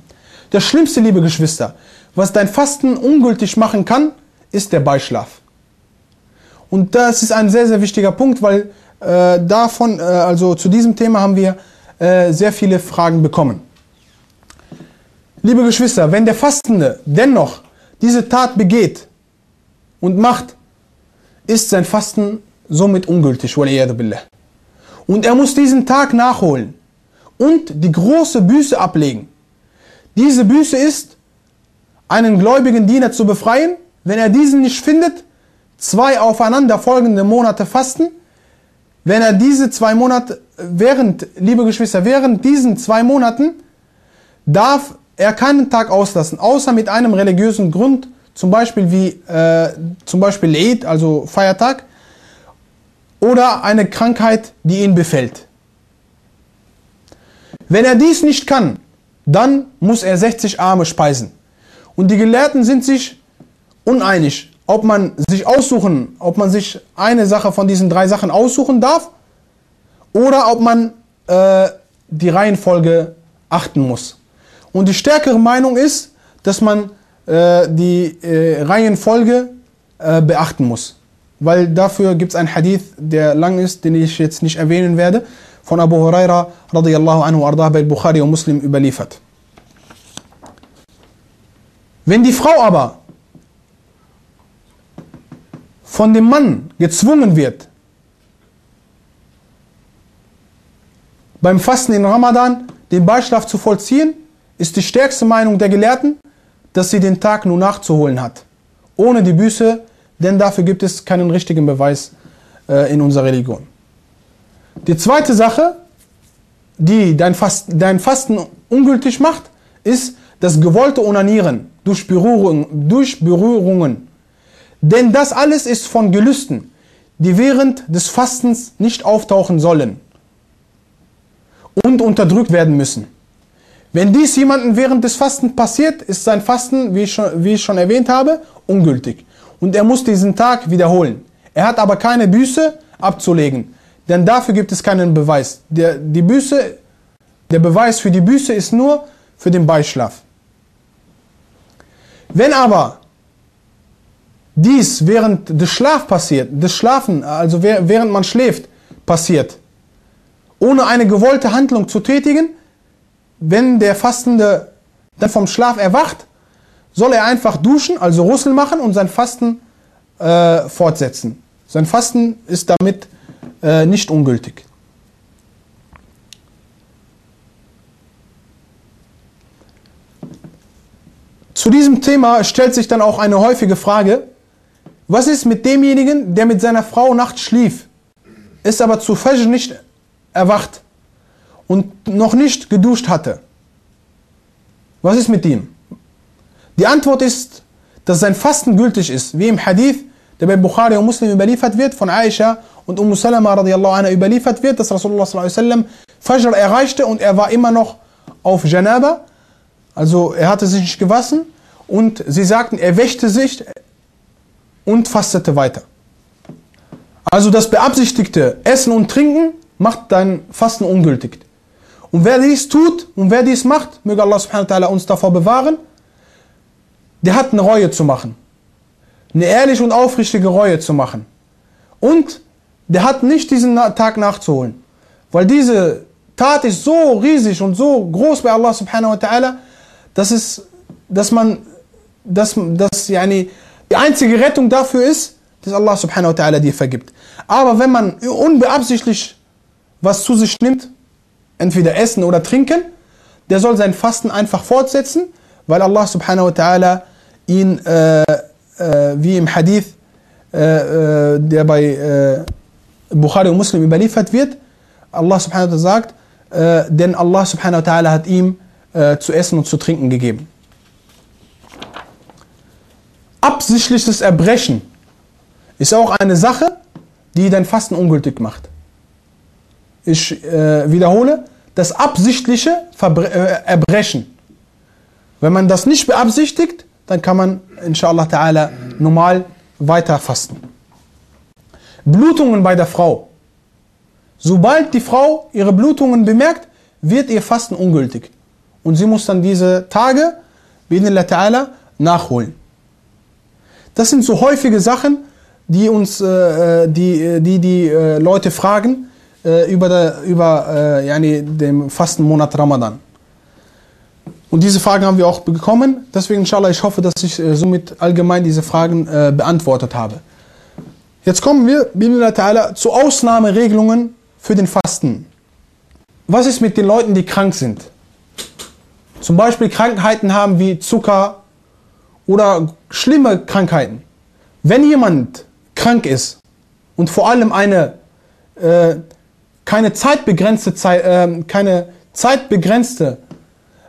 Das Schlimmste, liebe Geschwister, was dein Fasten ungültig machen kann, ist der Beischlaf. Und das ist ein sehr, sehr wichtiger Punkt, weil äh, davon, äh, also zu diesem Thema haben wir äh, sehr viele Fragen bekommen. Liebe Geschwister, wenn der Fastende dennoch diese Tat begeht und macht, ist sein Fasten somit ungültig. Und er muss diesen Tag nachholen und die große Büße ablegen. Diese Büße ist, einen gläubigen Diener zu befreien. Wenn er diesen nicht findet, zwei aufeinanderfolgende Monate fasten, wenn er diese zwei Monate, während, liebe Geschwister, während diesen zwei Monaten darf er keinen Tag auslassen, außer mit einem religiösen Grund, zum Beispiel wie äh, zum Beispiel Eid, also Feiertag, oder eine Krankheit, die ihn befällt. Wenn er dies nicht kann, dann muss er 60 Arme speisen. Und die Gelehrten sind sich uneinig, ob man sich aussuchen, ob man sich eine Sache von diesen drei Sachen aussuchen darf oder ob man äh, die Reihenfolge achten muss. Und die stärkere Meinung ist, dass man äh, die äh, Reihenfolge äh, beachten muss. Weil dafür gibt es einen Hadith, der lang ist, den ich jetzt nicht erwähnen werde, von Abu Huraira radiyallahu anhu ardah bei Bukhari und Muslim überliefert. Wenn die Frau aber von dem Mann gezwungen wird, beim Fasten in Ramadan den Beischlaf zu vollziehen, ist die stärkste Meinung der Gelehrten, dass sie den Tag nur nachzuholen hat. Ohne die Büße, denn dafür gibt es keinen richtigen Beweis äh, in unserer Religion. Die zweite Sache, die dein, Fast, dein Fasten ungültig macht, ist das gewollte Onanieren durch, Berührung, durch Berührungen. Denn das alles ist von Gelüsten, die während des Fastens nicht auftauchen sollen und unterdrückt werden müssen. Wenn dies jemandem während des Fastens passiert, ist sein Fasten, wie ich, schon, wie ich schon erwähnt habe, ungültig. Und er muss diesen Tag wiederholen. Er hat aber keine Büße abzulegen, denn dafür gibt es keinen Beweis. Der, die Büße, der Beweis für die Büße ist nur für den Beischlaf. Wenn aber dies während des Schlaf passiert, des Schlafen, also während man schläft, passiert, ohne eine gewollte Handlung zu tätigen, wenn der Fastende dann vom Schlaf erwacht, soll er einfach duschen, also Russel machen und sein Fasten äh, fortsetzen. Sein Fasten ist damit äh, nicht ungültig. Zu diesem Thema stellt sich dann auch eine häufige Frage, was ist mit demjenigen, der mit seiner Frau nachts schlief, ist aber zu Fajr nicht erwacht? und noch nicht geduscht hatte, was ist mit ihm? Die Antwort ist, dass sein Fasten gültig ist, wie im Hadith, der bei Bukhari und Muslim überliefert wird, von Aisha und Umm Salama radiallahu anha überliefert wird, dass Rasulullah sallallahu alaihi wasallam Fajr erreichte und er war immer noch auf Janaba, also er hatte sich nicht gewaschen und sie sagten, er wäschte sich und fastete weiter. Also das beabsichtigte Essen und Trinken macht dein Fasten ungültig. Und wer dies tut und wer dies macht, möge Allah subhanahu wa ta'ala uns davor bewahren, der hat eine Reue zu machen. Eine ehrliche und aufrichtige Reue zu machen. Und der hat nicht diesen Tag nachzuholen. Weil diese Tat ist so riesig und so groß bei Allah subhanahu wa ta'ala, dass, dass man, dass, dass yani, die einzige Rettung dafür ist, dass Allah subhanahu wa ta'ala dir vergibt. Aber wenn man unbeabsichtlich was zu sich nimmt, entweder essen oder trinken, der soll sein Fasten einfach fortsetzen, weil Allah subhanahu wa ta'ala ihn, äh, äh, wie im Hadith, äh, äh der bei äh, Bukhari und Muslim überliefert wird, Allah subhanahu wa ta'ala sagt, äh, denn Allah subhanahu wa ta'ala hat ihm zu essen und zu trinken gegeben. Absichtliches Erbrechen ist auch eine Sache, die dein Fasten ungültig macht. Ich wiederhole, das absichtliche Verbre äh, Erbrechen. Wenn man das nicht beabsichtigt, dann kann man inshallah ta'ala normal weiter fasten. Blutungen bei der Frau. Sobald die Frau ihre Blutungen bemerkt, wird ihr Fasten ungültig. Und sie muss dann diese Tage, bi'idhnillah ta'ala, nachholen. Das sind so häufige Sachen, die uns, äh, äh die, äh, die, die äh, Leute fragen, äh, über, der, über äh, yani, den Fastenmonat Ramadan. Und diese Fragen haben wir auch bekommen. Deswegen, inshallah, ich hoffe, dass ich äh, somit allgemein diese Fragen äh, beantwortet habe. Jetzt kommen wir, ta'ala, zu Ausnahmeregelungen für den Fasten. Was ist mit den Leuten, die krank sind? Zum Beispiel Krankheiten haben wie Zucker oder schlimme Krankheiten. Wenn jemand krank ist und vor allem eine äh, keine zeitbegrenzte, Zeit, äh, keine zeitbegrenzte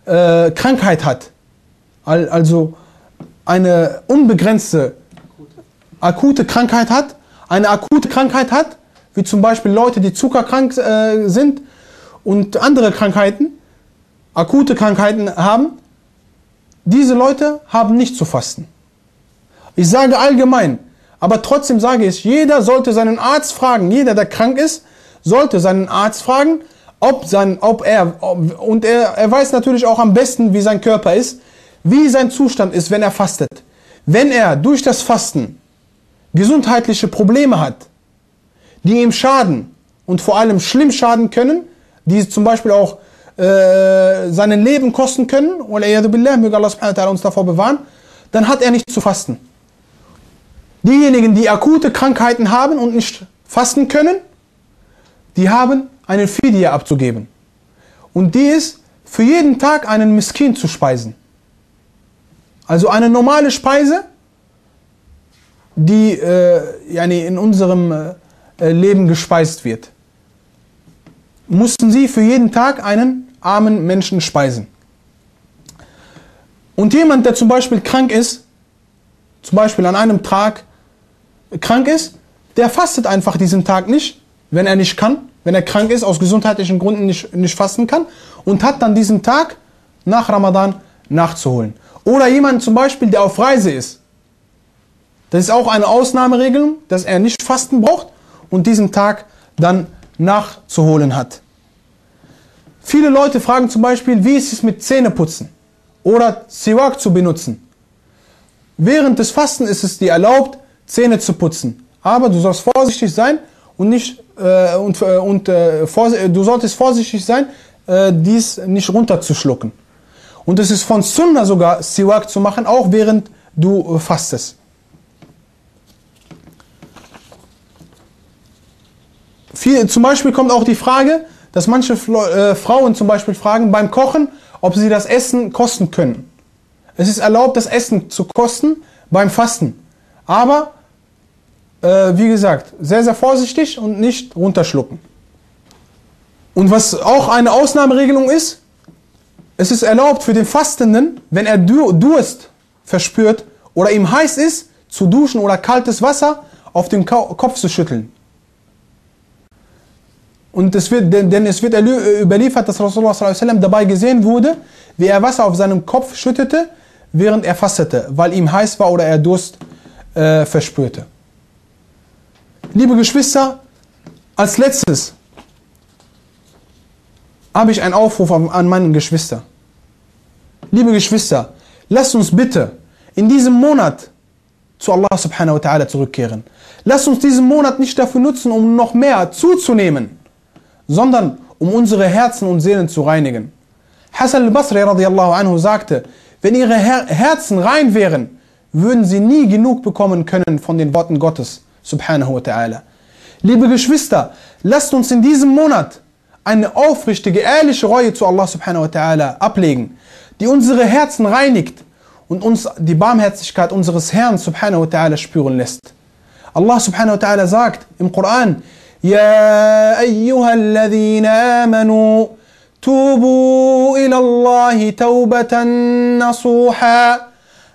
äh, Krankheit hat, also eine unbegrenzte akute Krankheit hat, eine akute Krankheit hat, wie zum Beispiel Leute, die zuckerkrank äh, sind und andere Krankheiten, akute Krankheiten haben, diese Leute haben nicht zu fasten. Ich sage allgemein, aber trotzdem sage ich, jeder sollte seinen Arzt fragen, jeder, der krank ist, sollte seinen Arzt fragen, ob, sein, ob er, ob, und er, er weiß natürlich auch am besten, wie sein Körper ist, wie sein Zustand ist, wenn er fastet. Wenn er durch das Fasten gesundheitliche Probleme hat, die ihm schaden und vor allem schlimm schaden können, die zum Beispiel auch äh, seinen Leben kosten können, möge Allah uns davor bewahren, dann hat er nicht zu fasten. Diejenigen, die akute Krankheiten haben und nicht fasten können, die haben einen Fidya abzugeben. Und die ist für jeden Tag einen Miskin zu speisen. Also eine normale Speise, die äh, in unserem äh, Leben gespeist wird. Mussten sie für jeden Tag einen armen Menschen speisen. Und jemand, der zum Beispiel krank ist, zum Beispiel an einem Tag krank ist, der fastet einfach diesen Tag nicht, wenn er nicht kann, wenn er krank ist, aus gesundheitlichen Gründen nicht, nicht fasten kann und hat dann diesen Tag nach Ramadan nachzuholen. Oder jemand zum Beispiel, der auf Reise ist. Das ist auch eine Ausnahmeregelung, dass er nicht fasten braucht und diesen Tag dann nachzuholen hat. Viele Leute fragen zum Beispiel, wie ist es mit Zähneputzen oder Siwak zu benutzen. Während des Fasten ist es dir erlaubt, Zähne zu putzen. Aber du sollst vorsichtig sein und nicht äh, und, äh, und äh, du solltest vorsichtig sein, äh, dies nicht runterzuschlucken. Und es ist von Sunnah sogar Siwak zu machen, auch während du äh, fastest. Viel, zum Beispiel kommt auch die Frage, dass manche äh, Frauen zum Beispiel fragen beim Kochen, ob sie das Essen kosten können. Es ist erlaubt, das Essen zu kosten beim Fasten. Aber, äh, wie gesagt, sehr, sehr vorsichtig und nicht runterschlucken. Und was auch eine Ausnahmeregelung ist, es ist erlaubt für den Fastenden, wenn er Durst verspürt oder ihm heiß ist, zu duschen oder kaltes Wasser auf den Kopf zu schütteln. Und es wird, denn es wird überliefert, dass Rasulullah dabei gesehen wurde, wie er Wasser auf seinem Kopf schüttete, während er fastete, weil ihm heiß war oder er Durst äh, verspürte. Liebe Geschwister, als letztes habe ich einen Aufruf an meine Geschwister. Liebe Geschwister, lasst uns bitte in diesem Monat zu Allah subhanahu wa ta'ala zurückkehren. Lasst uns diesen Monat nicht dafür nutzen, um noch mehr zuzunehmen sondern um unsere Herzen und Seelen zu reinigen. Hassan al-Basri radiallahu anhu sagte, wenn ihre Her Herzen rein wären, würden sie nie genug bekommen können von den Worten Gottes, subhanahu wa ta'ala. Liebe Geschwister, lasst uns in diesem Monat eine aufrichtige, ehrliche Reue zu Allah subhanahu wa ta'ala ablegen, die unsere Herzen reinigt und uns die Barmherzigkeit unseres Herrn subhanahu wa ta'ala spüren lässt. Allah subhanahu wa ta'ala sagt im Koran, يا ايها الذين امنوا توبوا الى الله توبه نصوحا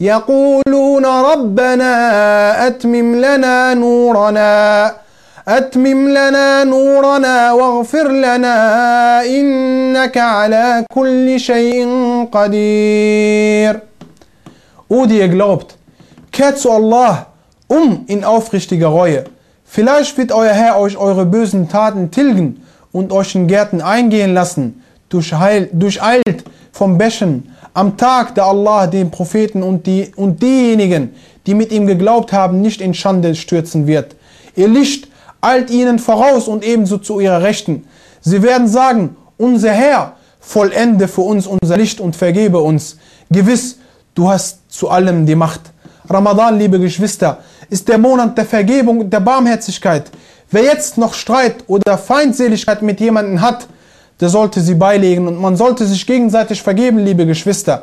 يقولون ربنا أتمم لنا نورنا أتمم لنا نورنا واغفر لنا إنك على كل شيء قدير O die ihr glaubt, kehrt zu Allah um in aufrichtiger Reue. Vielleicht wird euer Herr euch eure bösen Taten tilgen und euch in Gärten eingehen lassen, durcheilt vom Bächen, am Tag, da Allah den Propheten und, die, und diejenigen, die mit ihm geglaubt haben, nicht in Schande stürzen wird. Ihr Licht eilt ihnen voraus und ebenso zu ihrer Rechten. Sie werden sagen, unser Herr, vollende für uns unser Licht und vergebe uns. Gewiss, du hast zu allem die Macht. Ramadan, liebe Geschwister, ist der Monat der Vergebung und der Barmherzigkeit. Wer jetzt noch Streit oder Feindseligkeit mit jemandem hat, der sollte sie beilegen und man sollte sich gegenseitig vergeben, liebe Geschwister.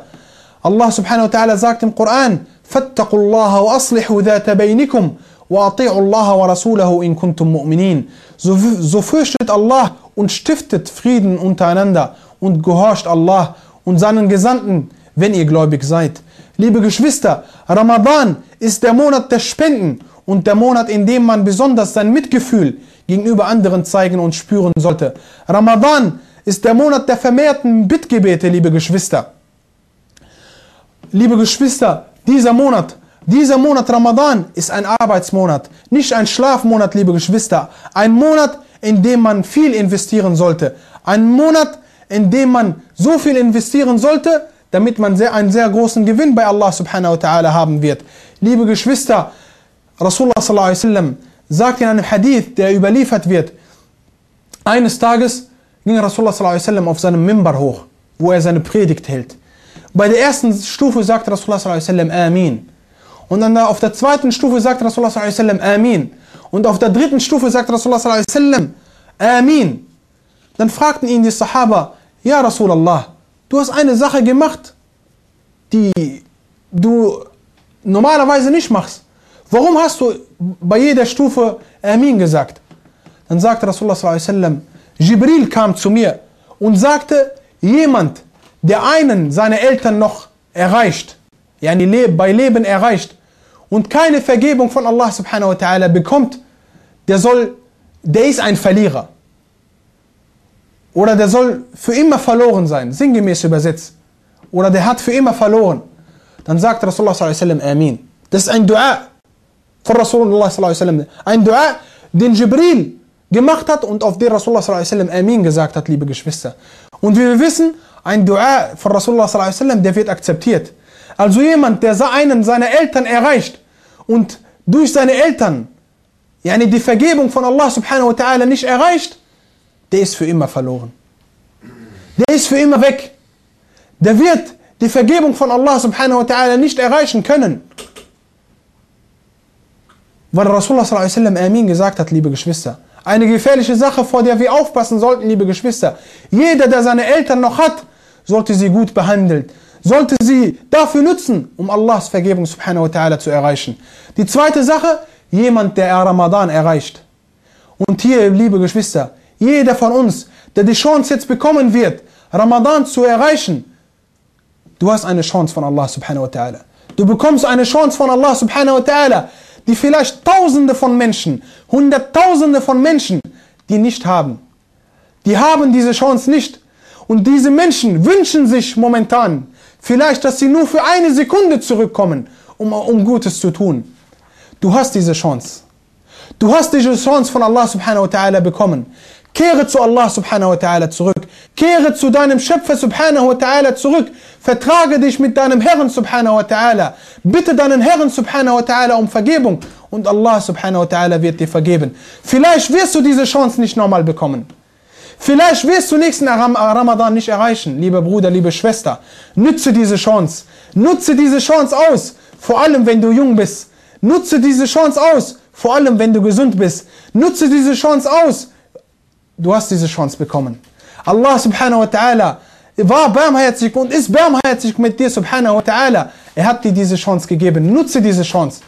Allah subhanahu wa ta'ala sagt im Koran, فَاتَّقُوا اللَّهَ وَأَصْلِحُوا ذَاتَ بَيْنِكُمْ وَأَطِيعُوا اللَّهَ وَرَسُولَهُ إِن كُنتُم مُؤْمِنِينَ so, so fürchtet Allah und stiftet Frieden untereinander und gehorcht Allah und seinen Gesandten, wenn ihr gläubig seid. Liebe Geschwister, Ramadan ist der Monat der Spenden und der Monat, in dem man besonders sein Mitgefühl gegenüber anderen zeigen und spüren sollte. Ramadan ist der Monat der vermehrten Bittgebete, liebe Geschwister. Liebe Geschwister, dieser Monat, dieser Monat Ramadan ist ein Arbeitsmonat, nicht ein Schlafmonat, liebe Geschwister. Ein Monat, in dem man viel investieren sollte. Ein Monat, in dem man so viel investieren sollte, damit man sehr, einen sehr großen Gewinn bei Allah subhanahu wa ta'ala haben wird. Liebe Geschwister, Rasulullah sallallahu alaihi wasallam sagt in einem Hadith, der überliefert wird, eines Tages ging Rasulullah wasallam auf seinem Mimbar hoch, wo er seine Predigt hält. Bei der ersten Stufe sagt Rasulullah wasallam Amin. Und dann auf der zweiten Stufe sagt Rasulullah wasallam Amin. Und auf der dritten Stufe sagt Rasulullah wasallam Amin. Dann fragten ihn die Sahaba, ja Rasulallah, du hast eine Sache gemacht, die du normalerweise nicht machst. Warum hast du bei jeder Stufe Amin gesagt? Dann sagte Rasulullah sallam, Jibril kam zu mir und sagte, jemand, der einen seiner Eltern noch erreicht, yani bei Leben erreicht und keine Vergebung von Allah subhanahu wa ta'ala bekommt, der soll, der ist ein Verlierer. Oder der soll für immer verloren sein, sinngemäß übersetzt. Oder der hat für immer verloren. Dann sagt Rasulullah sallam, Amin. Das ist ein Dua von Rasulullah sallam. Ein Dua, den Jibril gemacht hat und auf den Rasulullah sallam Amin gesagt hat, liebe Geschwister. Und wie wir wissen, ein Dua von Rasulullah sallam, der wird akzeptiert. Also jemand, der einen seiner Eltern erreicht und durch seine Eltern yani die Vergebung von Allah subhanahu wa ta'ala nicht erreicht, der ist für immer verloren. Der ist für immer weg. Der wird die Vergebung von Allah subhanahu wa ta'ala nicht erreichen können. Weil Rasulullah sallallahu Amin gesagt hat, liebe Geschwister. Eine gefährliche Sache, vor der wir aufpassen sollten, liebe Geschwister. Jeder, der seine Eltern noch hat, sollte sie gut behandeln. Sollte sie dafür nutzen, um Allahs Vergebung subhanahu wa ta'ala zu erreichen. Die zweite Sache, jemand, der Ramadan erreicht. Und hier, liebe Geschwister, jeder von uns, der die Chance jetzt bekommen wird, Ramadan zu erreichen, du hast eine Chance von Allah subhanahu wa ta'ala. Du bekommst eine Chance von Allah subhanahu wa ta'ala, die vielleicht Tausende von Menschen, Hunderttausende von Menschen, die nicht haben. Die haben diese Chance nicht. Und diese Menschen wünschen sich momentan vielleicht, dass sie nur für eine Sekunde zurückkommen, um, um Gutes zu tun. Du hast diese Chance. Du hast diese Chance von Allah subhanahu wa ta'ala bekommen. Kehre zu Allah subhanahu wa ta'ala zurück. Kehre zu deinem Schöpfer subhanahu wa ta'ala zurück. Vertrage dich mit deinem Herrn subhanahu wa ta'ala. Bitte deinen Herrn subhanahu wa ta'ala um Vergebung. Und Allah subhanahu wa ta'ala wird dir vergeben. Vielleicht wirst du diese Chance nicht nochmal bekommen. Vielleicht wirst du nächsten Ramadan nicht erreichen, lieber Bruder, liebe Schwester. Nutze diese Chance. Nutze diese Chance aus. Vor allem, wenn du jung bist. Nutze diese Chance aus. Vor allem, wenn du gesund bist. Nutze diese Chance aus Du hast diese Chance bekommen. Allah subhanahu wa ta'ala war barmherzig und ist barmherzig mit dir subhanahu wa ta'ala. Er hat dir diese Chance gegeben. Nutze diese Chance.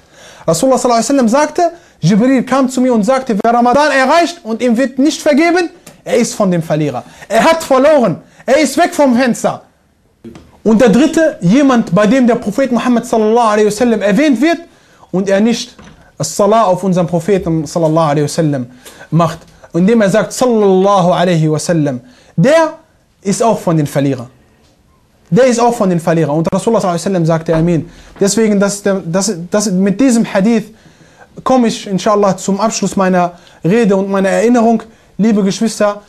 Rasulullah sallallahu alaihi sagte, Jibril kam zu mir und sagte, wer Ramadan erreicht und ihm wird nicht vergeben, er ist von dem Verlierer. Er hat verloren. Er ist weg vom Fenster. Und der dritte, jemand, bei dem der Prophet Muhammad sallallahu alaihi wasallam erwähnt wird und er nicht das Salah auf unseren Propheten sallallahu alaihi wasallam macht indem er sagt, sallallahu alaihi wasallam, der ist auch von den Verlierern. Der ist auch von den Verlierern. Und Rasulullah sallallahu alaihi wasallam sagte Amin. Deswegen, das, das, das, mit diesem Hadith komme ich inshallah zum Abschluss meiner Rede und meiner Erinnerung. Liebe Geschwister,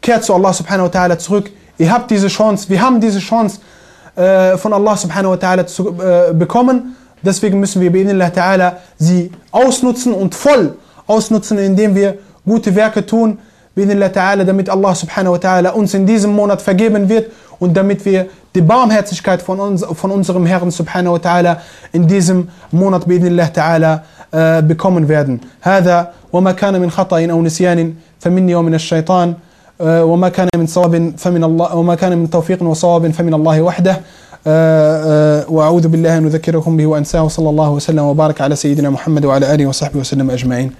kehrt zu Allah subhanahu wa ta'ala zurück. Ihr habt diese Chance, wir haben diese Chance äh, von Allah subhanahu wa ta'ala zu äh, bekommen. Deswegen müssen wir bei ta'ala sie ausnutzen und voll ausnutzen, indem wir gute Werke tun, damit Allah subhanahu wa ta'ala uns in diesem Monat vergeben wird und damit wir die Barmherzigkeit von, uns, von unserem Herrn subhanahu wa ta'ala in diesem Monat بإذن ta'ala äh, bekommen werden. هذا وما كان من خطأ أو نسيان فمني ومن الشيطان وما كان من صواب فمن الله وما كان من توفيق وصواب فمن الله وحده وأعوذ بالله أن أذكركم به وأنساه صلى الله وسلم وبارك على سيدنا محمد وعلى آله وصحبه وسلم أجمعين